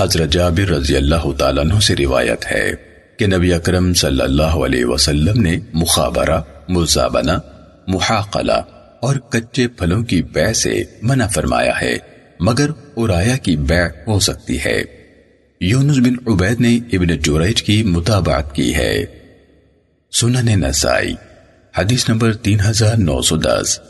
حضرت جابر رضی اللہ تعالیٰ عنہ سے روایت ہے کہ نبی اکرم صلی اللہ علیہ وسلم نے مخابرہ مزابنہ محاقلہ اور کچے پھلوں کی بے سے منع فرمایا ہے، مگر ارایا کی بے ہو سکتی ہے۔ یونس بن عبید نے ابن جوریج کی مطابعت کی ہے۔ سنن نسائی، حدیث نمبر تین ہزار نو سو دس۔